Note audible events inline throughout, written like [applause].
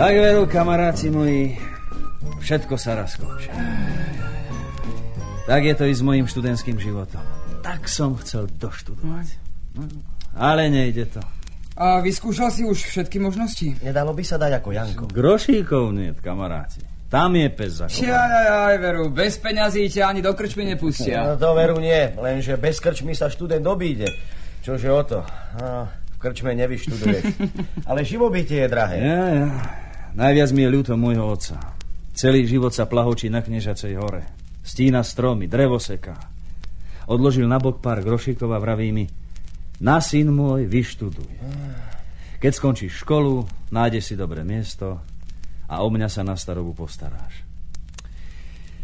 Tak veru, kamaráci moji, všetko sa raz končí. Tak je to i s mojim študentským životom. Tak som chcel doštudovať. Ale nejde to. A vyskúšal si už všetky možnosti? Nedalo by sa dať ako Janko. Grošíkov nie, kamaráti. Tam je pes Aj, aj, aj, veru, bez peňazí ťa ani do krčmy nepustia. No to veru nie, lenže bez krčmy sa študent obíde. Čože o to? No, v krčme nevyštuduješ. [laughs] Ale živobytie je drahé. Ja, ja. Najviac mi je ľúto môjho otca. Celý život sa plahočí na Knežacej hore. Stína stromy, drevo seká. Odložil na bok pár grošíkov a vraví mi, na syn môj, vyštuduj. Keď skončíš školu, nájdeš si dobré miesto a o mňa sa na starobu postaráš.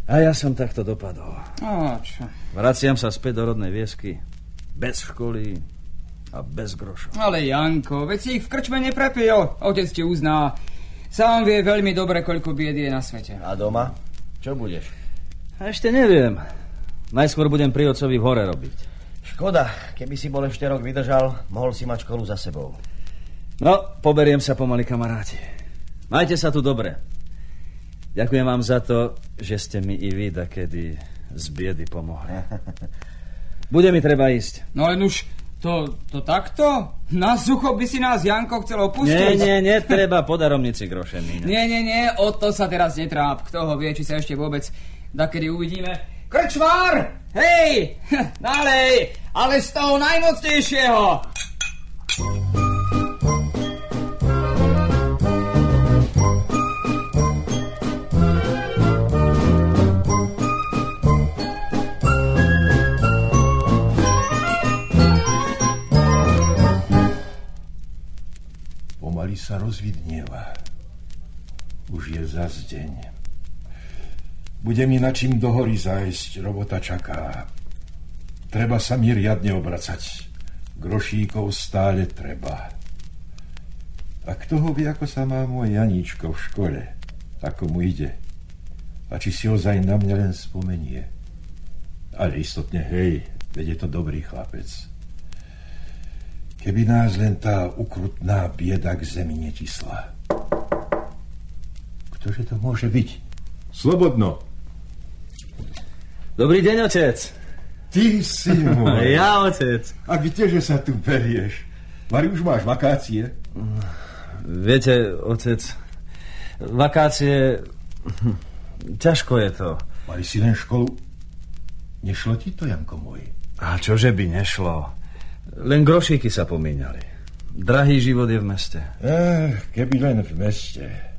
A ja som takto dopadol. No, čo? Vraciam sa späť do rodnej viesky. Bez školy a bez grošov. Ale Janko, veď si ich v krčme neprepil. Otec ti uzná. Sám vie veľmi dobre, koľko biedy je na svete. A doma? Čo budeš? A ešte neviem. Najskôr budem pri otcovi v hore robiť. Škoda, keby si bol ešte rok vydržal, mohol si mať školu za sebou. No, poberiem sa pomaly, kamaráti. Majte sa tu dobre. Ďakujem vám za to, že ste mi i vy kedy z biedy pomohli. [laughs] Bude mi treba ísť. No len už to, to takto? Na sucho by si nás Janko chcel opustiť? Nie, nie, netreba po daromnici groše Nie, nie, nie, o to sa teraz netráp. Kto ho vie, či sa ešte vôbec dakedy uvidíme. Krčvár! Hej! [laughs] Nalej! Ale z toho najmocnejšieho! Pomaly sa rozvidnieva. Už je zas deň. Bude mi na čím do hory zájsť, robota čaká. Treba sa mi riadne obracať. Grošíkov stále treba. A kto ho vie, ako sa má môj Janíčko v škole? Ako mu ide? A či si ozaj na mňa len spomenie? Ale istotne, hej, veď je to dobrý chlapec. Keby nás len tá ukrutná bieda k zemi netisla. Ktože to môže byť? Slobodno. Dobrý deň, otec. Ty si môj. [laughs] Ja, otec. A kdeže sa tu berieš? Mari, už máš vakácie? Viete, otec, vakácie... Ťažko je to. Mali si len školu. Nešlo ti to, Janko môj? A čože by nešlo? Len grošíky sa pomíňali. Drahý život je v meste. Eh, keby len v meste.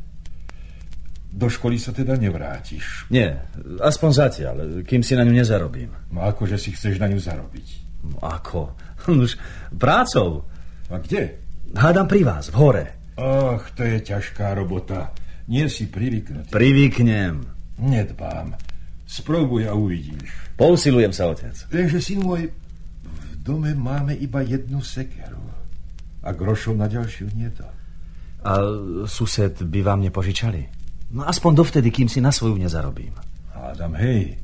Do školy sa teda nevrátiš. Nie, aspoň zatiaľ, kým si na ňu nezarobím. No akože si chceš na ňu zarobiť? No ako? [laughs] Už prácou. A kde? Hádam pri vás, v hore. Ach, to je ťažká robota. Nie si privyknutý. Privyknem. Nedbám. Spróbuj a uvidíš. Pousilujem sa, otec. Lenže, syn môj, v dome máme iba jednu sekeru. A grošov na ďalšiu nie to. A sused by vám nepožičali? No aspoň dovtedy, kým si na svoju nezarobím. Hádam, hej.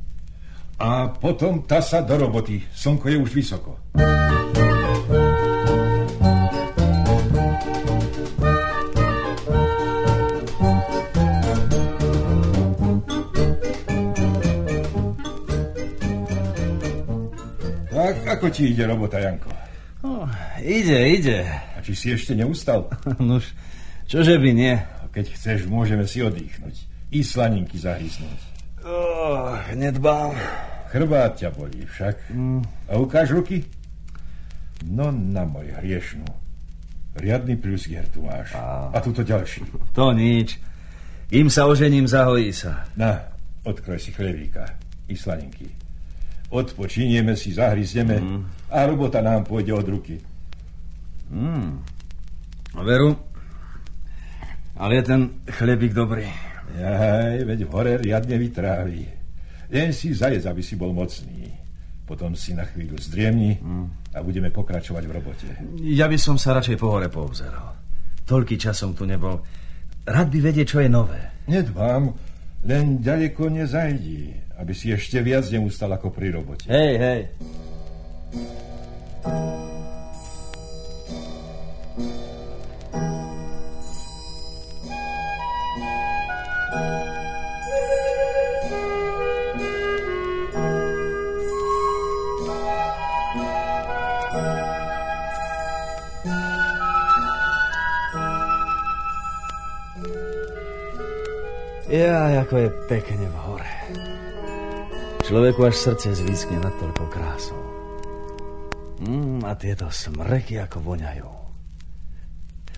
A potom ta sa do roboty. Slnko je už vysoko. Tak, ako ti ide robota, Janko? Oh, ide, ide. A či si ešte neustal? [laughs] Nož, čože by nie? Keď chceš, môžeme si oddychnúť. I slaninky zahysnúť. Oh, nedbám. Chrbát ťa bolí však. Mm. A ukáž ruky? No na môj hriešnú. Riadny plusgier tu máš. A, a tuto ďalší. To nič. Im sa ožením, zahojí sa. Na, odkroj si chlebíka i slaninky. Odpočinieme si, zahryzneme mm. a robota nám pôjde od ruky. Mm. Veru, ale je ten chlebík dobrý. Jaj, veď v hore riadne vytrávi. Len si zajedz, aby si bol mocný. Potom si na chvíľu zdriemni a budeme pokračovať v robote. Ja by som sa radšej po hore poobzeral. Toľký časom tu nebol. Rád by vedieť, čo je nové. Nedbám, len ďaleko nezajdi, aby si ešte viac neustal ako pri robote. Hej, hej. Ja, ako je pekne v hore. Človeku až srdce zvískne nad toľkou krásou. Mm, a tieto smreky ako voňajú.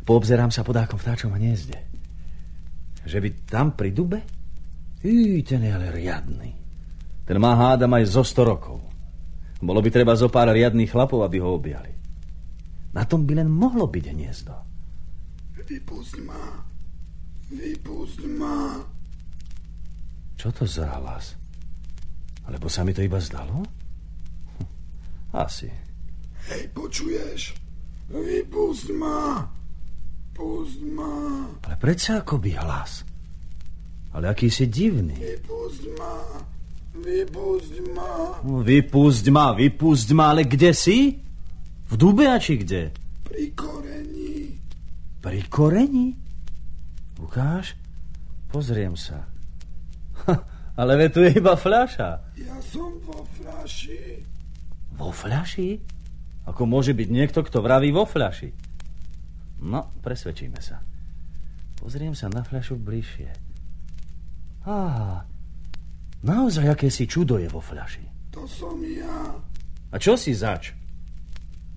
Poobzerám sa podákom vtáčom hniezde. Že by tam pri dube? Í, ten je ale riadný. Ten má hádam aj zo 100 rokov. Bolo by treba zo pár riadných chlapov, aby ho objali. Na tom by len mohlo byť hniezdo. Vypust ma. Vypust ma. Čo to za hlas? Alebo sa mi to iba zdalo? Hm, asi. Hej, počuješ? Vypust ma! Pust ma! Ale predsa by hlas. Ale aký si divný. Vypust ma! Vypust ma! Vypust ma, vypust ma, ale kde si? V dube a či kde? Pri koreni. Pri koreni? Ukáž? Pozriem sa. Ale ve tu je iba fľaša. Ja som vo fľaši. Vo fľaši? Ako môže byť niekto, kto vraví vo fľaši? No, presvedčíme sa. Pozriem sa na fľašu bližšie. Á, naozaj aké si čudo je vo fľaši. To som ja. A čo si zač?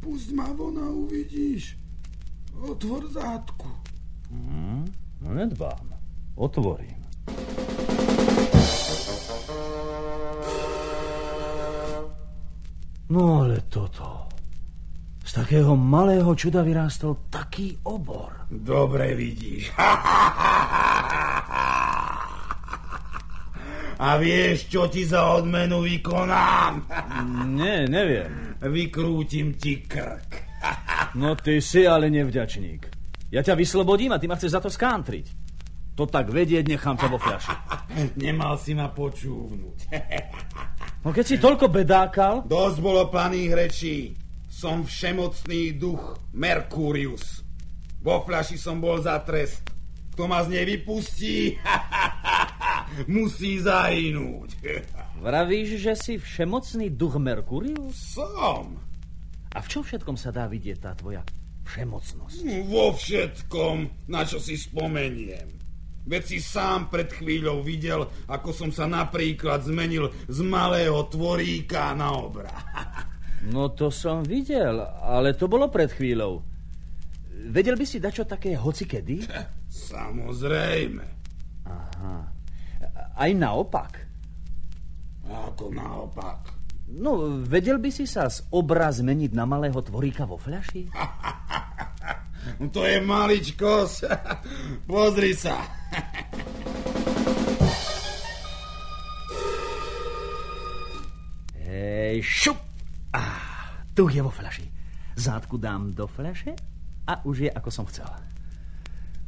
Pust ma von a uvidíš. Otvor zátku. Hmm, no nedbám. Otvorím. No ale toto... Z takého malého čuda vyrástol taký obor. Dobre vidíš. [laughs] A vieš, čo ti za odmenu vykonám? [laughs] Nie, neviem. Vykrútim ti krk. [laughs] No ty si ale nevďačník. Ja ťa vyslobodím a ty ma chceš za to skántriť. To tak vedieť nechám ťa vo fľaši. Nemal si ma počúvnuť. No keď si toľko bedákal... Dosť bolo planých rečí. Som všemocný duch Merkurius. Vo fľaši som bol za trest. Kto ma z nej vypustí, [laughs] musí zahynúť. [laughs] Vravíš, že si všemocný duch Merkurius? Som. A v čom všetkom sa dá vidieť tá tvoja všemocnosť? Vo všetkom, na čo si spomeniem. Veď si sám pred chvíľou videl, ako som sa napríklad zmenil z malého tvoríka na obra. [laughs] No to som videl, ale to bolo pred chvíľou. Vedel by si dať čo také hocikedy? [laughs] Samozrejme. Aha. Aj naopak. Ako naopak? No, vedel by si sa z obra zmeniť na malého tvoríka vo fľaši? [laughs] to je maličkosť. [laughs] Pozri sa. [laughs] Hej, šup! Ah, tu je vo fľaši. Zátku dám do fľaše a už je, ako som chcel.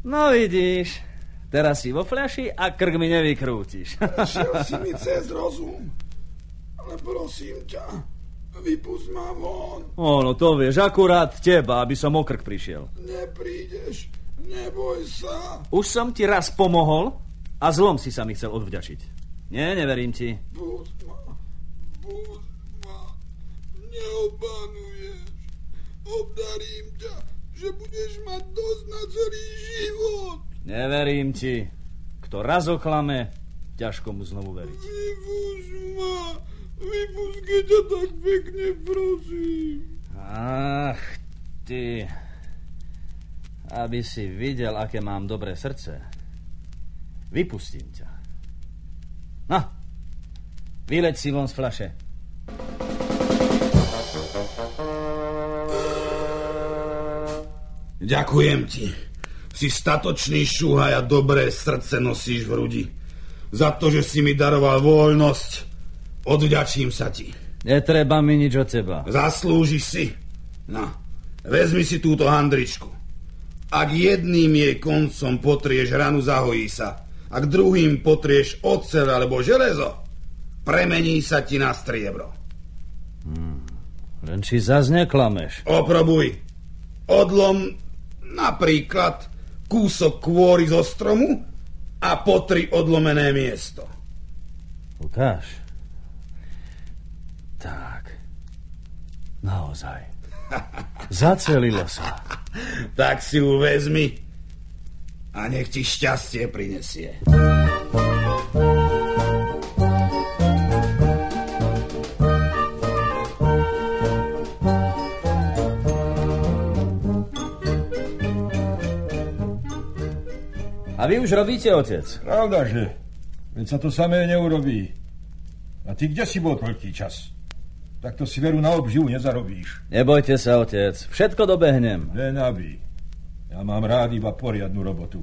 No vidíš, teraz si vo fľaši a krk mi nevykrútiš. Šiel si mi [laughs] cez rozum. Ale prosím ťa, vypust ma von. Ono, to vieš, akurát teba, aby som o krk prišiel. Neprídeš, neboj sa. Už som ti raz pomohol a zlom si sa mi chcel odvďačiť. Nie, neverím ti. Pust ma, pust neobanuješ. Obdarím ťa, že budeš mať dosť na celý život. Neverím ti. Kto raz oklame, ťažko mu znovu veriť. Vypúš ma, keď ťa tak pekne prosím. Ach, ty... Aby si videl, aké mám dobré srdce. Vypustím ťa. No, vyleď si von z flaše. Ďakujem ti. Si statočný šúhaj a dobré srdce nosíš v hrudi. Za to, že si mi daroval voľnosť, odvďačím sa ti. Netreba mi nič od teba. Zaslúžiš si. No, vezmi si túto handričku. Ak jedným jej koncom potrieš ranu, zahojí sa. Ak druhým potrieš ocel alebo železo, premení sa ti na striebro. Hmm. Len či zas neklameš. Oprobuj. Odlom napríklad kúsok kôry zo stromu a potri odlomené miesto. Ukáž. Tak. Naozaj. Zacelilo sa. [laughs] tak si ju vezmi a nech ti šťastie prinesie. A vy už robíte, otec? Pravda, že? Veď sa to samé neurobí. A ty kde si bol toľký čas? Takto si veru na obživu nezarobíš. Nebojte sa, otec. Všetko dobehnem. Len aby. Ja mám rád iba poriadnu robotu.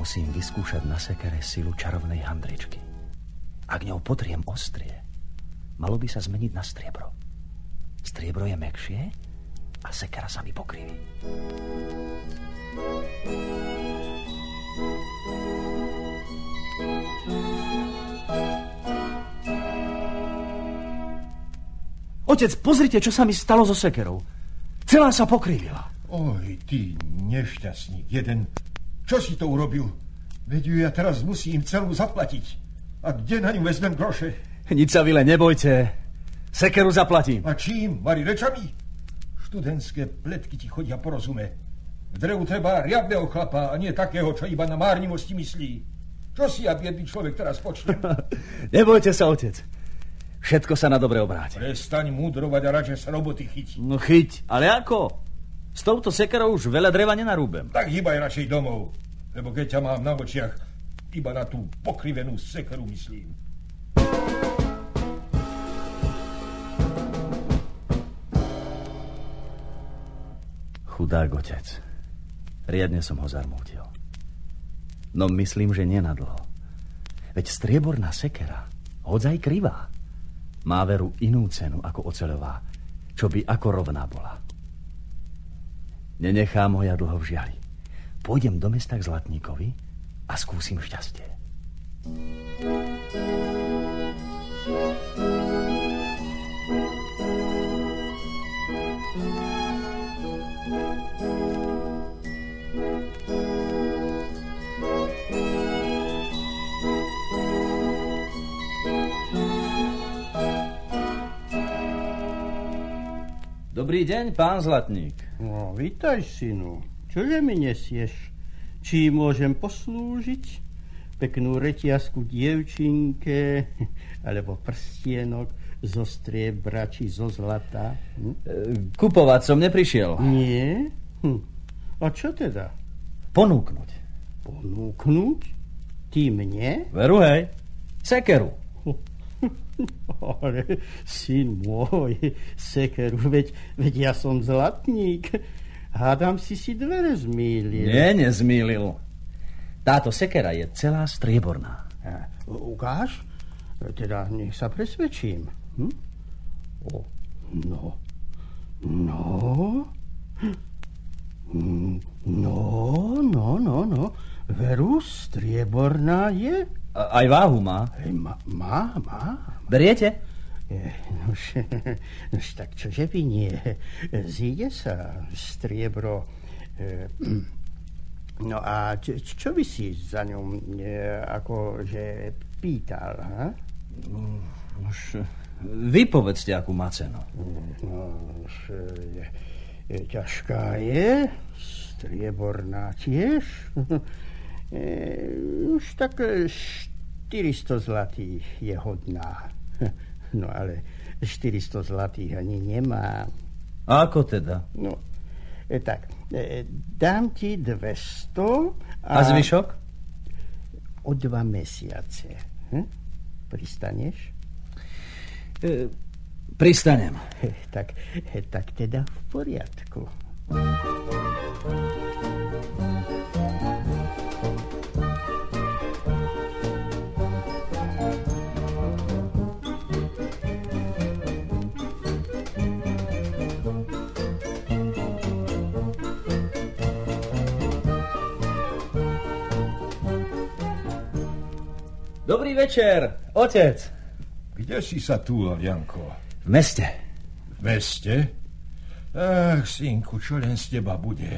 Musím vyskúšať na sekere silu čarovnej handričky. Ak ňou potriem ostrie, malo by sa zmeniť na striebro. Striebro je mekšie a sekera sa mi pokriví. Otec, pozrite, čo sa mi stalo so sekerou. Celá sa pokrivila. Oj, ty nešťastník jeden. Čo si to urobil? Veď ju ja teraz musím celú zaplatiť. A kde na ňu vezmem groše? Nič sa, Vile, nebojte. Sekeru zaplatím. A čím? Vari rečami? Študentské pletky ti chodia po rozume. V drevu treba riadného chlapa a nie takého, čo iba na márnivosti myslí. Čo si ja biedný človek teraz počnem? [laughs] Nebojte sa, otec. Všetko sa na dobre obráti. Prestaň múdrovať a radšej sa roboty chyť. No chyť, ale ako? S touto sekerou už veľa dreva nenarúbem. Tak hýbaj radšej domov, lebo keď ťa mám na očiach, iba na tú pokrivenú sekeru myslím. Chudák otec. Riadne som ho zarmútil. No myslím, že nenadlo. Veď strieborná sekera, hodzaj krivá, má veru inú cenu ako oceľová, čo by ako rovná bola. Nenechám ho ja dlho v žiali. Pôjdem do mesta k Zlatníkovi a skúsim šťastie. Dobrý deň, pán Zlatník. No, vítaj, synu. Čože mi nesieš? Či môžem poslúžiť? Peknú reťazku dievčinke, [laughs] alebo prstienok zo striebra či zo zlata? Hm? E, kupovať som neprišiel. Nie? Hm. A čo teda? Ponúknuť. Ponúknuť? Ty mne? Veru, hej. Sekeru. Ale, syn môj, sekeru, veď, veď ja som zlatník. Hádam si si dvere zmýlil. Nie, nezmýlil. Táto sekera je celá strieborná. Ja, ukáž? Teda nech sa presvedčím. Hm? O, no. No. No, no, no, no. Veru, strieborná je? A, aj váhu má. Hej, má, má, má. Beriete? Nož, nož tak čože by nie. Zíde sa striebro. E, no a čo, čo by si za ňom e, akože pýtal, ha? Už vy povedzte, akú má cenu. No, už, je, je, ťažká je, strieborná tiež. E, už tak 400 zlatých je hodná. [laughs] No ale 400 zlatých ani nemám. A ako teda? No, e, tak, e, dám ti 200 A, a zvyšok? O dva mesiace. Hm? Pristaneš? E, pristanem. Tak, tak teda v poriadku. Dobrý večer, otec. Kde si sa túlal, Janko? V meste. V meste? Ach, synku, čo len z teba bude?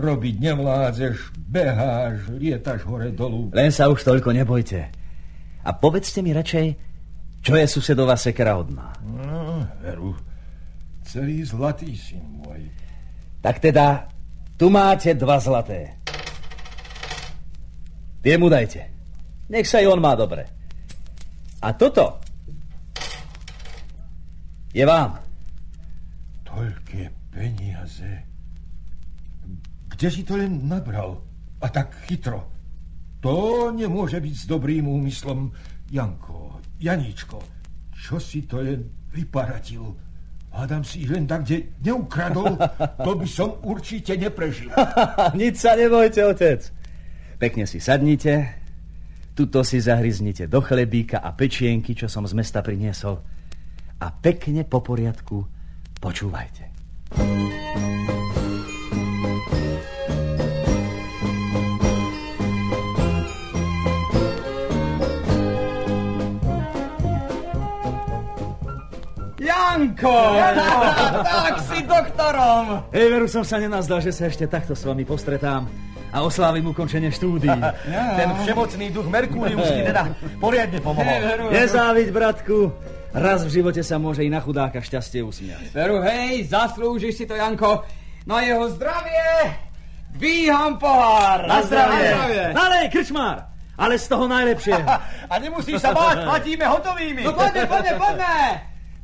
Robiť nevládzeš, beháš, lietaš hore dolu. Len sa už toľko nebojte. A povedzte mi radšej, čo je susedová sekera hodná. No, veru, celý zlatý syn môj. Tak teda, tu máte dva zlaté. Tie mu dajte. Nech sa i on má dobre. A toto je vám. Toľké peniaze. Kde si to len nabral? A tak chytro. To nemôže byť s dobrým úmyslom. Janko, Janíčko, čo si to len vyparatil? Hádam si ich len tak, kde neukradol, to by som určite neprežil. [laughs] Nič sa nebojte, otec. Pekne si sadnite, tuto si zahryznite do chlebíka a pečienky, čo som z mesta priniesol. A pekne po poriadku počúvajte. Janko! [laughs] tak si doktorom! Hej, veru som sa nenazdal, že sa ešte takto s vami postretám a oslávim ukončenie štúdií. [laughs] Ten všemocný duch Merkúrius ti teda poriadne pomohol. Nezáviť, bratku. Raz v živote sa môže i na chudáka šťastie usmiať. Veru, hej, zaslúžiš si to, Janko. Na jeho zdravie dvíham pohár. Na zdravie. Na zdravie. Nalej, krčmár, ale z toho najlepšieho. [laughs] A nemusíš sa báť, platíme hotovými. No poďme, poďme, poďme.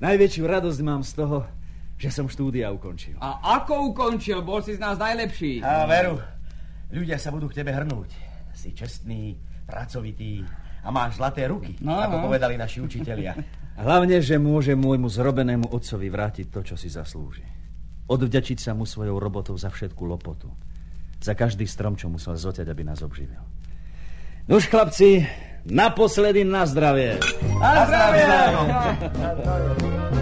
Najväčšiu radosť mám z toho, že som štúdia ukončil. A ako ukončil? Bol si z nás najlepší. A veru, ľudia sa budú k tebe hrnúť. Si čestný, pracovitý a máš zlaté ruky, No, ako no. povedali naši učitelia. [laughs] Hlavne, že môže môjmu zrobenému otcovi vrátiť to, čo si zaslúži. Odvďačiť sa mu svojou robotou za všetku lopotu. Za každý strom, čo musel zoťať, aby nás obživil. Nuž, chlapci, naposledy na zdravie. Na zdravie. Na zdravie.